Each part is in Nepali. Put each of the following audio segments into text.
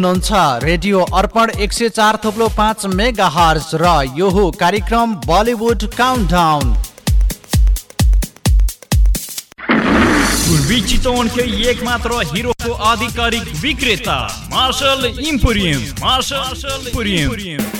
हुनुहुन्छ। रेडियो अर्पण एक सय चार थोप्लो पाँच मेगा हर्स र यो हो कार्यक्रम बलिउड काउन्टाउन पूर्वी चितवनकै एक मात्र हिरोको आधिकारिक विक्रेता मार्शल इम्पोरियम मार्शल इम्पोरियम।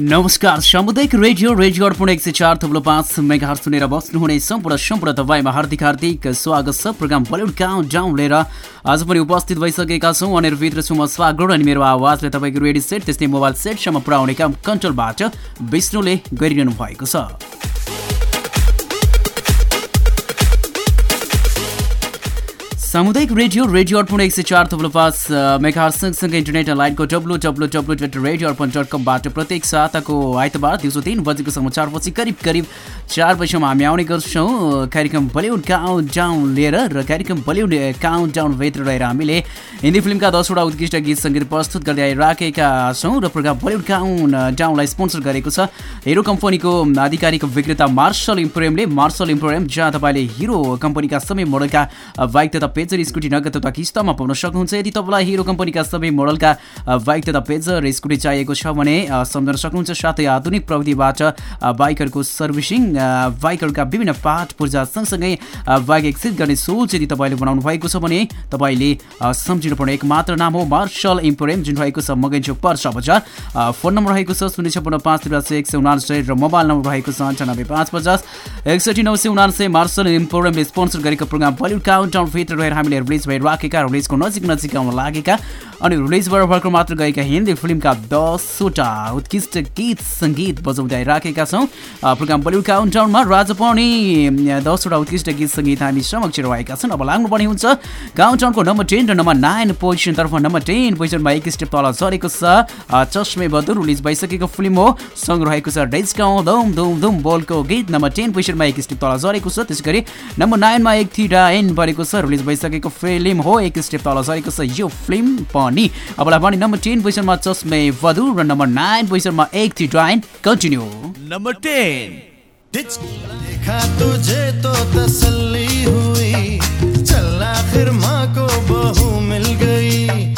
नमस्कार सामुदायिक रेडियो रेडियो अर्पण एक सय चार थप्लो पाँच मेगा सुनेर बस्नुहुने सम्पूर्ण सम्पूर्ण तपाईँमा हार्दिक हार्दिक स्वागत छ। प्रोग्राम बलिउड गाउँ डाउन लिएर आज पनि उपस्थित भइसकेका छौँ। अनि भित्र छु म स्वागत अनि मेरो आवाजले तपाईँको रेडियो सेट त्यस्तै मोबाइल सेटसम्म पुर्याउने काम कन्ट्रोलबाट विष्णुले गरिरहनु भएको छ। सामुदायिक रेडियो रेडियो अर्पण एक सय चार थप्लो पाँच मेघार सँगसँगै इन्टरनेट लाइनको W W W dot radio Arpan dot कमबाट प्रत्येक साताको आइतबार दिउँसो तिन बजेको समाचारपछि करिब करिब चार बजीसम्म हामी आउने गर्छौँ। कार्यक्रम बलिउड काउन्ट डाउन लिएर र कार्यक्रम बलिउड काउन्ट डाउनभित्र रहेर हामीले हिन्दी फिल्मका दसवटा उत्कृष्ट गीत सङ्गीत प्रस्तुत गर्दै आइराखेका छौँ र प्रोग्राम बलिउड काउन्ट डाउनलाई स्पोन्सर गरेको छ हिरो कम्पनीको आधिकारिक विक्रेता मार्शल इम्पोरियमले। मार्शल इम्पोरियम जहाँ तपाईँले हिरो कम्पनीका सबै मोडलका बाइक तथा पेजर स्कुटी नगद तथा किस्तामा पाउन सक्नुहुन्छ यदि तपाईँलाई हिरो कम्पनीका सबै मोडलका बाइक तथा पेजर स्कुटी चाहिएको छ भने सम्झन सक्नुहुन्छ साथै आधुनिक प्रविधिबाट बाइकहरूको सर्भिसिङ बाइकहरूका विभिन्न पाठ पूर्जा सँगसँगै बाइक एक्सिट गर्ने सोच यदि तपाईँले बनाउनु भएको छ भने तपाईँले सम्झिनु पर्ने एक मात्र नाम हो मार्शल इम्पोरियम जुन रहेको छ मगैचोक पर्सा बजार फोन नम्बर रहेको छ शून्य छपन्न पाँच तिरासी एक सय उनासय र मोबाइल नम्बर रहेको छ अन्ठानब्बे पाँच पचास एकसठी नौ सय उनासय मार्शल इम्पोरियमले स्पोन्सर गरेको प्रोग्राम बलिउड काउन्ट डाउनभित्र हामीले रिलिज भइराखेका रिलिजको नजिक नजिक आउन लागेका। अनि रिलिज भएर भर्खर मात्र गएका हिन्दी फिल्मका दसवटा उत्कृष्ट गीत सङ्गीत बजाउँदै आइराखेका छौँ। प्रोग्राम बलिउड काउन्ट डाउनमा राजा पनि दसवटा उत्कृष्ट गीत सङ्गीत हामी समक्ष रहेका छन्। अब लाग्नुपर्ने हुन्छ काउन्ट डाउनको नम्बर टेन र नम्बर नाइन पोजिसनतर्फ नम्बर टेन पोजिसनमा एक स्टेप तल झरेको छ। चस्मे बदुर रिलिज भइसकेको फिल्म हो। सङ्ग रहेको छ डेस्काउँ धुम धुम धुम बोलको गीत। नम्बर टेन पोजिसनमा एक स्टेप तल झरेको छ। त्यसै गरी नम्बर नाइनमा एक थिटा एन परेको छ। रिलिज भइसकेको फिल्म हो। एक स्टेप तल झरेको छ यो फिल्म पनि। अबलाई पनि नम्बर टेन पोजिसनमा चस्मे बदुर र नम्बर नाइन पोजिसनमा एक थिटा एन कन्टिन्यू नम्बर टेन देखा तुझे तो तसल्ली हुई। चल आखिर माँ को बहू मिल गई।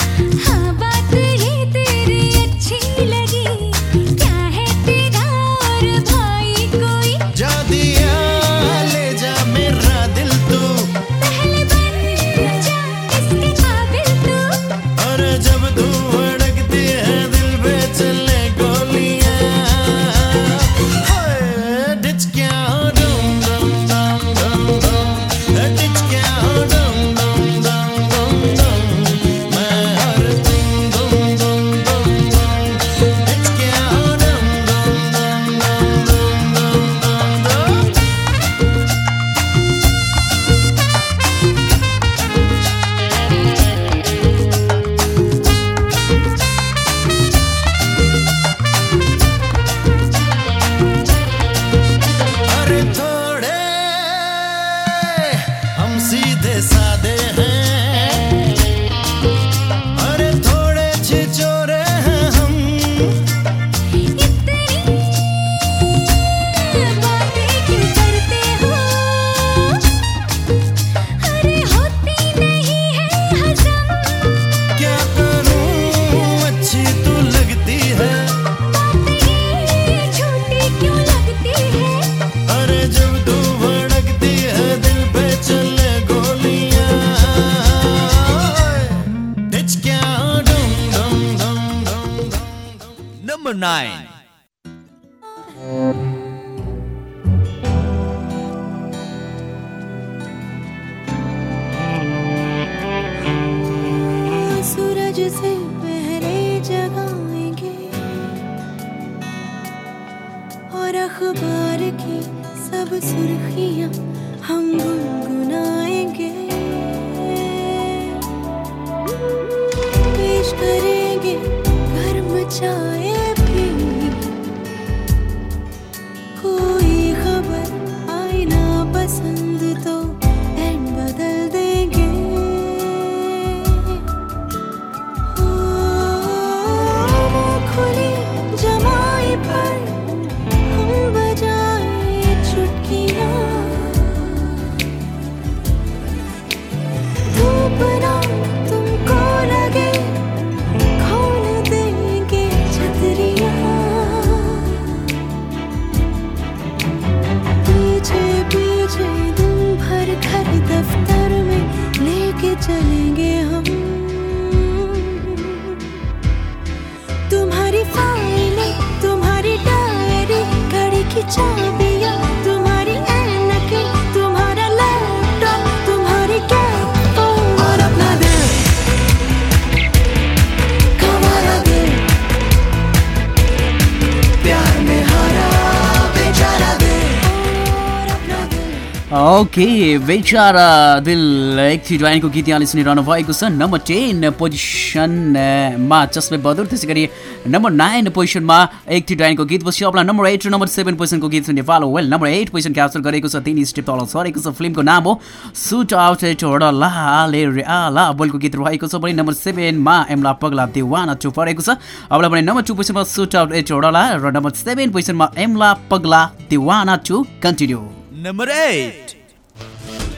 number nine. ओके बेचारा दिल एक थ्री ड्राइनको गीत यहाँले सुनिरहनु भएको छ। नम्बर टेन पोजिसनमा चस्मे बहादुर त्यसै गरी नम्बर नाइन पोजिसनमा एक थ्री ड्राइनको गीत पछि अब नम्बर एट र नम्बर सेभेन पोजिसनको गीत Nepal well number eight position capture गरेको छ तिन स्टेप तल छरेको छ। फिल्मको नाम हो सुट आउट एट लाले बोलको गीत रहेको छ। भने नम्बर सेभेनमा एमला पगला देवाना टु परेको छ। अब भने नम्बर टू पोजिसनमा सुट आउट एट ओडला र नम्बर सेभेन पोजिसनमा Yamla Pagla Deewana to continue number eight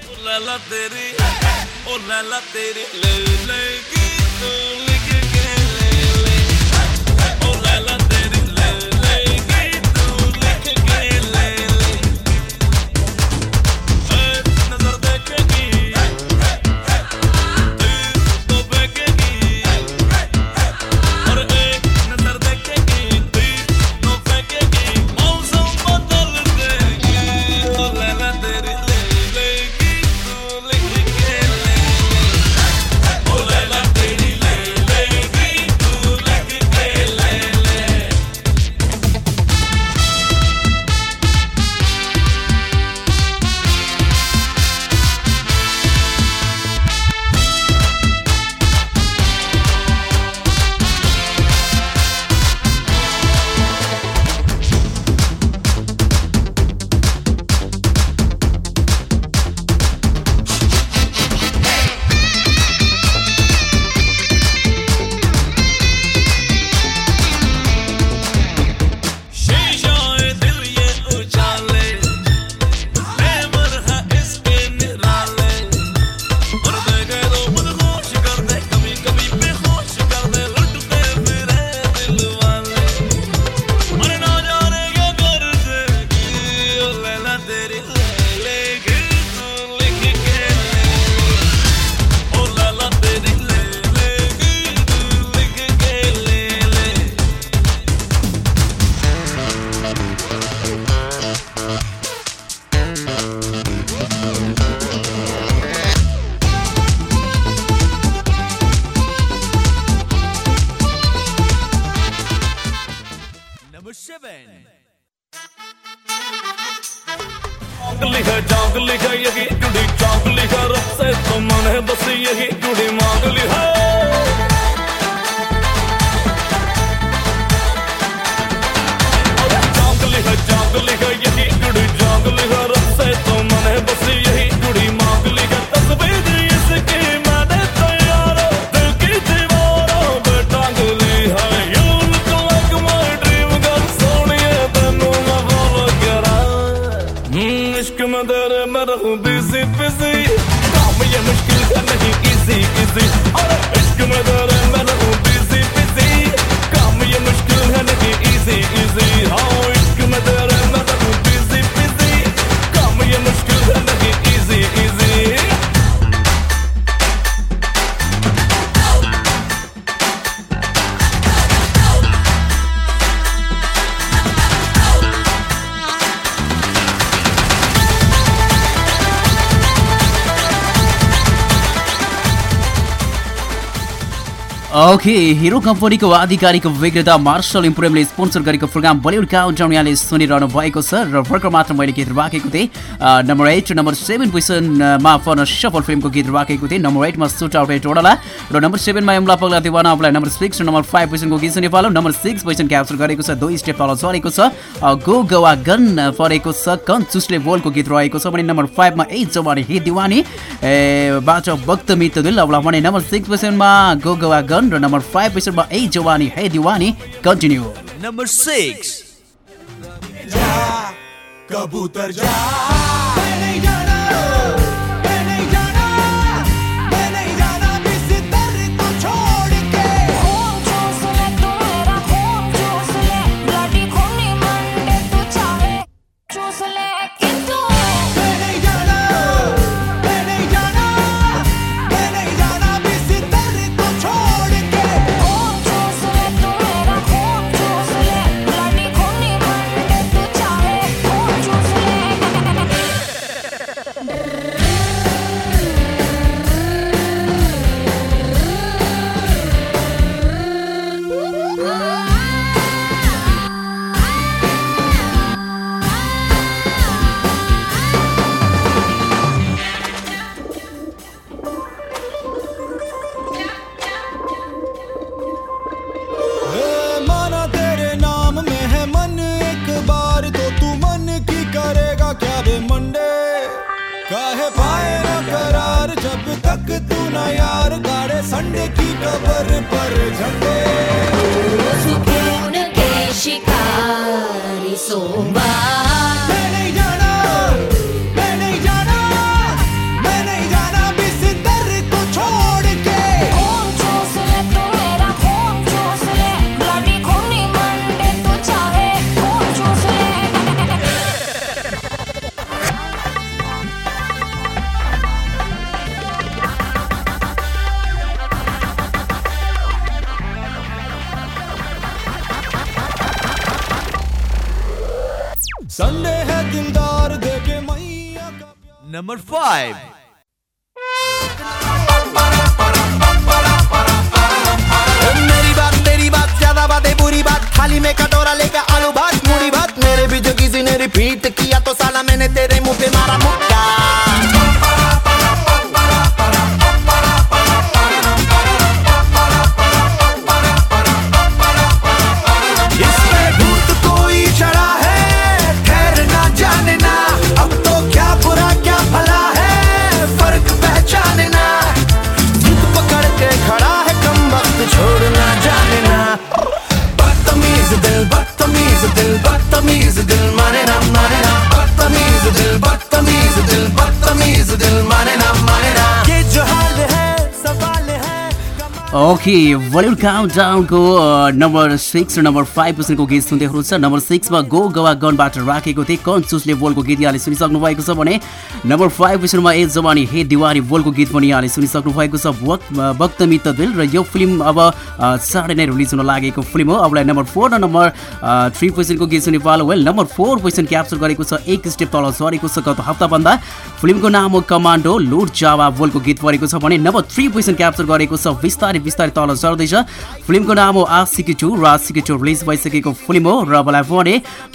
ओ लैला तेरी ओ लैला तेरी ले लेगी। यही कुड़ी मांग ली हो जांग ओके हिरो कम्पनीको आधिकारिक विक्रेता मार्शल इम्पोरियमले स्पोन्सर गरेको प्रोग्राम बलिउड काउन्टाउन यहाँले सुनिरहनु भएको छ र भर्खर मात्र मैले गीत राखेको थिएँ। नम्बर एट नम्बर सेभेन पोजिसनमा फर्न सफल फिल्मको गीत राखेको थिएँ। नम्बर एटमा सुट आउट एट ओडाला र नम्बर सेभेनमा एमला पगला दिवाना अबलाई नम्बर सिक्स र नम्बर फाइभ पोजिसनको गीत सुनि पालो। नम्बर सिक्स पोजिसन क्याप्चर गरेको छ दुई स्टेप तल झरेको छ। गो गवा गन परेको छ कन चुस्ले बोलको गीत रहेको छ। भने नम्बर फाइभमा ए जवानी हे दिवानी ए, बाट वक्त मित दिल अबला भने नम्बर सिक्स पोजिसनमा गो गवा गन र नम्बर फाइभ पोजिसनमा ए जवानी हे दिवानी कन्टिन्यू नंबर सिक्स कबूतर जा soul. five. ओके बलिउड काउन्टाउनको नम्बर सिक्स र नम्बर फाइभ पोजिसनको गीत सुन्दै हुनुहुन्छ। नम्बर सिक्समा गो गवा गनबाट राखेको थिएँ। कन चुसले बोलको गीत यहाँले सुनिसक्नु भएको छ भने नम्बर फाइभ पोजिसनमा ए जवानी हे दिवानी बोलको गीत पनि यहाँले सुनिसक्नु भएको छ। वक्त वक्त मित दिल र यो फिल्म अब चाँडै नै रिलिज हुन लागेको फिल्म हो। अबलाई नम्बर फोर र नम्बर थ्री पोजिसनको गीत सुनि पालो। Well number four position capture गरेको छ। एक स्टेप तल झरेको छ गत हप्ताभन्दा। फिल्मको नाम हो कमान्डो लुट जावा बोलको गीत परेको छ भने नम्बर थ्री पोजिसन क्याप्चर गरेको छ। बिस्तारै बिस्तारै तल झर्दैछ फिल्मको नाम हो आशिकी टू र आशिकी टू रिलिज भइसकेको फिल्म हो र मलाई भने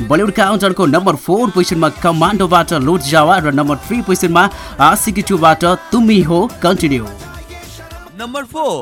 बलिउड काउन्टरको नम्बर फोर पोजिसनमा कमान्डोबाट लुट जावा र नम्बर थ्री पोजिसनमा आशिकी टूबाट तुमी हो कन्टिन्यू। Number four.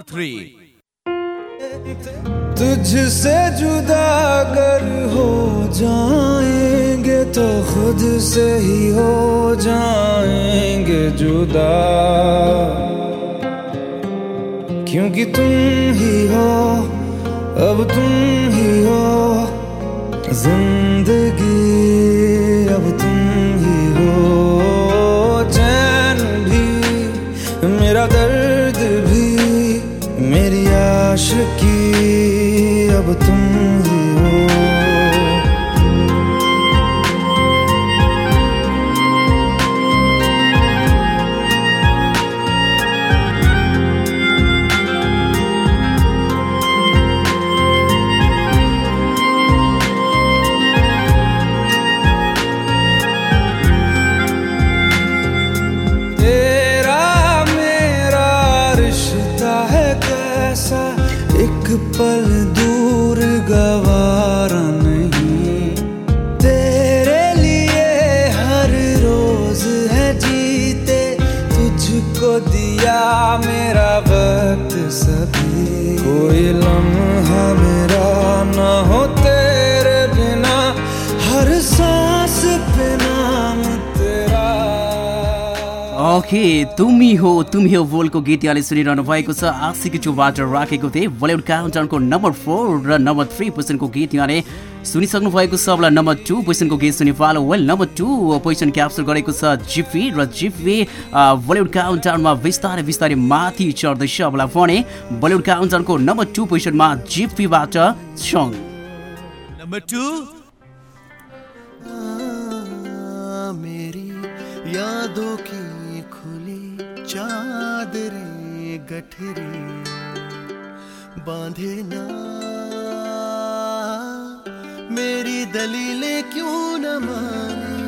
थ्री। तुझसे जुदा अगर हो जाएँगे तो खुद से ही हो जाएँगे जुदा। क्योंकि तुम ही हो, अब तुम ही हो ज़िंदगी हर सांस पे नाम तेरा। ओके तुमी हो तुमी हो बोलको गीत यहाँले सुनिरहनु भएको छ। आशिकी चुबाट राखेको थिएँ। बलिउड काउन्टरको नम्बर फोर र नम्बर थ्री पोजिसनको गीत यहाँले सुनिसक्नु भएको छ। अब नम्बर टू पोजिसनको गीत सुनि पालो well number two position capture गरेको छ जिपी र जिपी बलिउड काउन्टरमा बिस्तारै बिस्तारै माथि चढ्दैछ। अबलाई भने बलिउड काउन्टरको नम्बर टू पोजिसनमा जिपीबाट सङ नम्बर टू यादों की खुली चादरें गठरी बांधे ना। मेरी दलीलें क्यों न माने?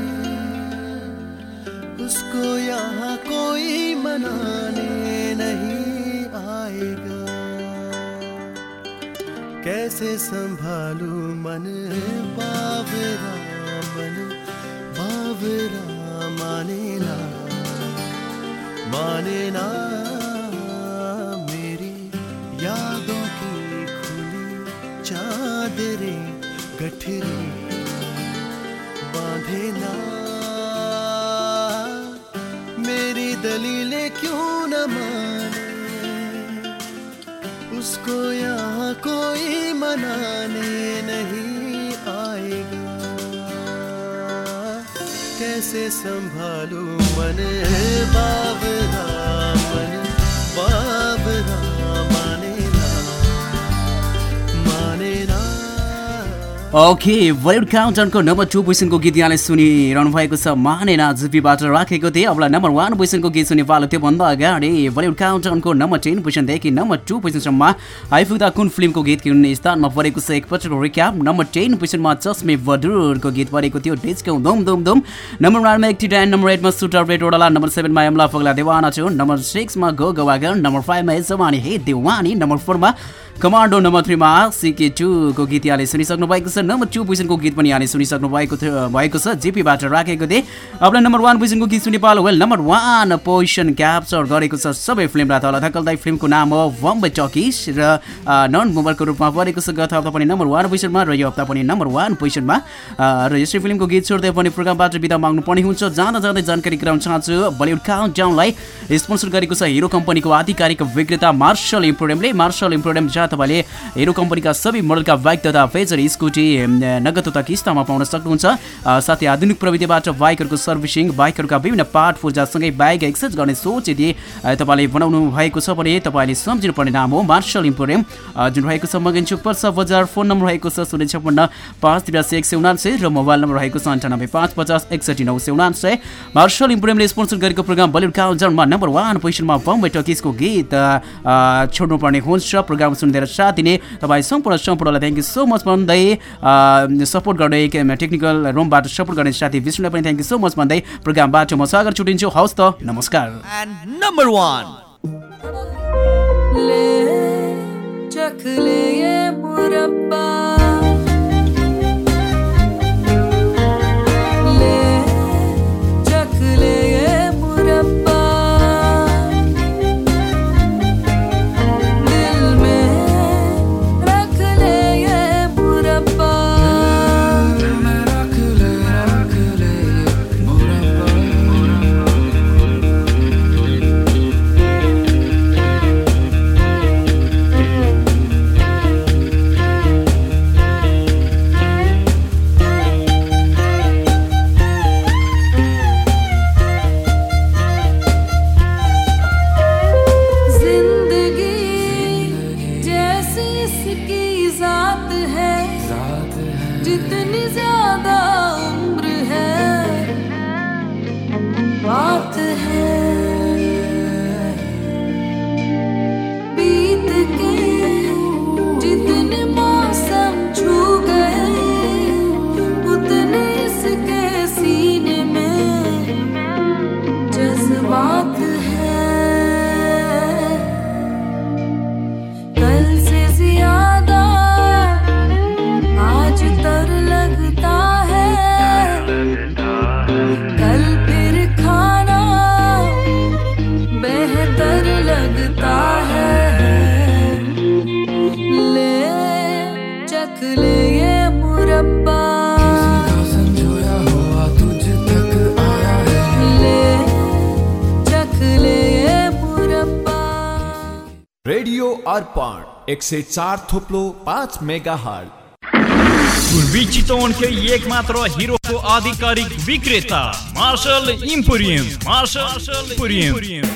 उसको यहाँ कोई मनाने नहीं आएगा। कैसे संभालू मन बावरा मन, बावरा माने ना माने ना मेरी यादों की खुली चादरें गठरी बांधे ना मेरी दलीलें क्यों न माने? उसको यहाँ कोई मनाने नहीं। कैसे संभालू मन बाबरा मन बाबरा ओके बलिउड काउन्टरको नम्बर टू पोजिसनको गीत यहाँले सुनिरहनु भएको छ मानेना जुपीबाट राखेको थिएँ। अब नम्बर वान पोजिसनको गीत सुनि पालो त्योभन्दा अगाडि बलिउड काउन्टरको नम्बर टेन पोजिसनदेखि नम्बर टू पोजिसनसम्म आइपुग्दा कुन फिल्मको गीत कुन स्थानमा परेको छ? एकपटक रिक्याप नम्बर टेन पोजिसनमा चस्मे बडुरको गीत परेको थियो। डिस्को धुम धुम धुम। नम्बर वानमा एक्टी टेन नम्बर एटमा सुटर रेड ओडाला। नम्बर सेभेनमा यमला पगला देवाना छु। नम्बर सिक्समा गो गवागर नम्बर फाइभमा जवानी हे देवानी। नम्बर फोरमा कमान्डो नम्बर थ्रीमा सिके टूको गीत यहाँले सुनिसक्नु भएको छ। नम्बर टू पोजिसनको गीत पनि यहाँले सुनिसक्नु भएको थियो भएको छ जिपीबाट राखेको थिएँ अब नम्बर वान पोजिसनको गीत सुनि पालो well number one position capture गरेको छ सबै फिल्मलाई तल फिल्मको नाम हो बम्बे टकिस र नन मुभरको रूपमा परेको छ गत हप्ता पनि नम्बर वान पोजिसनमा र यो हप्ता पनि नम्बर वान पोजिसनमा र यसै फिल्मको गीत छोड्दै पनि प्रोग्रामबाट बिदा माग्नु पर्ने हुन्छ जाँदा जाँदै जानकारी गराउन चाहन्छु बलिउड काउन्ट डाउनलाई स्पोन्सर गरेको छ हिरो कम्पनीको आधिकारिक विक्रेता मार्शल इम्प्रोडियमले मार्शल इम्प्रोडियम जहाँ तपाईँले हिरो कम्पनीका सबै मोडलका बाइक तथा फेजर स्कुटी नगद तथा किस्तामा पाउन सक्नुहुन्छ। साथै आधुनिक प्रविधिबाट बाइकहरूको सर्भिसिङ बाइकहरूका विभिन्न पार्ट पूर्जासँगै बाइक एक्सचेन्ज गर्ने सोच यदि तपाईँले बनाउनु भएको छ भने तपाईँले सम्झिनुपर्ने नाम हो मार्शल इम्पोरियम। जुन रहेको छ मगनचुक पर्सा बजार फोन नम्बर रहेको छ शून्य छप्पन्न पाँच तिरासी एक सय उनान्सय र मोबाइल नम्बर रहेको छ अन्ठानब्बे पाँच पचास एकसठी नौ सय उनान्सय। मार्शल इम्पोरियमले स्पोन्सर गरेको प्रोग्राम बलिउड काउन्टरमा नम्बर वान पोजिसनमा बम्बे टकिसको गीत छोड्नुपर्ने हुन्छ। प्रोग्राम सुनिदिएर साथ दिने तपाईँ सम्पूर्ण सम्पूर्णलाई थ्याङ्क यू सो मच भन्दै सपोर्ट गर्ने के- टेक्निकल रुमबाट सपोर्ट गर्ने साथी विष्णुलाई पनि थ्याङ्क यू सो मच भन्दै प्रोग्रामबाट म सागर छुटिन्छु। हवस् त नमस्कार। एन्ड नम्बर वान ले चख ले ये मुरब्बा। जितनी ज़्यादा अर्पण एक सय चार थोप्लो पाँच मेगा हट पूर्वी चितवनकै एक मात्र हिरोको आधिकारिक विक्रेता मार्शल इम्पोरियम मार्शल इम्पोरियम।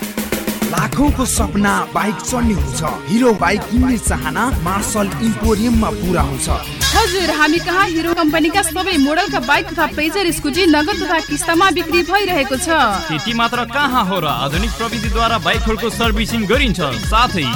लाखौंको सपना बाइक चढ्ने हुन्छ हिरो बाइक किन्ने चाहना मार्सल इम्पोरियममा पुरा हुन्छ। हजुर हामी कहाँ हिरो कम्पनीका सबै मोडलका बाइक तथा पेजर स्कुटी नगद तथा किस्तामा बिक्री भइरहेको छ। त्यति मात्र कहाँ हो र आधुनिक प्रविधिद्वारा बाइकहरूको सर्भिसिङ गरिन्छ साथै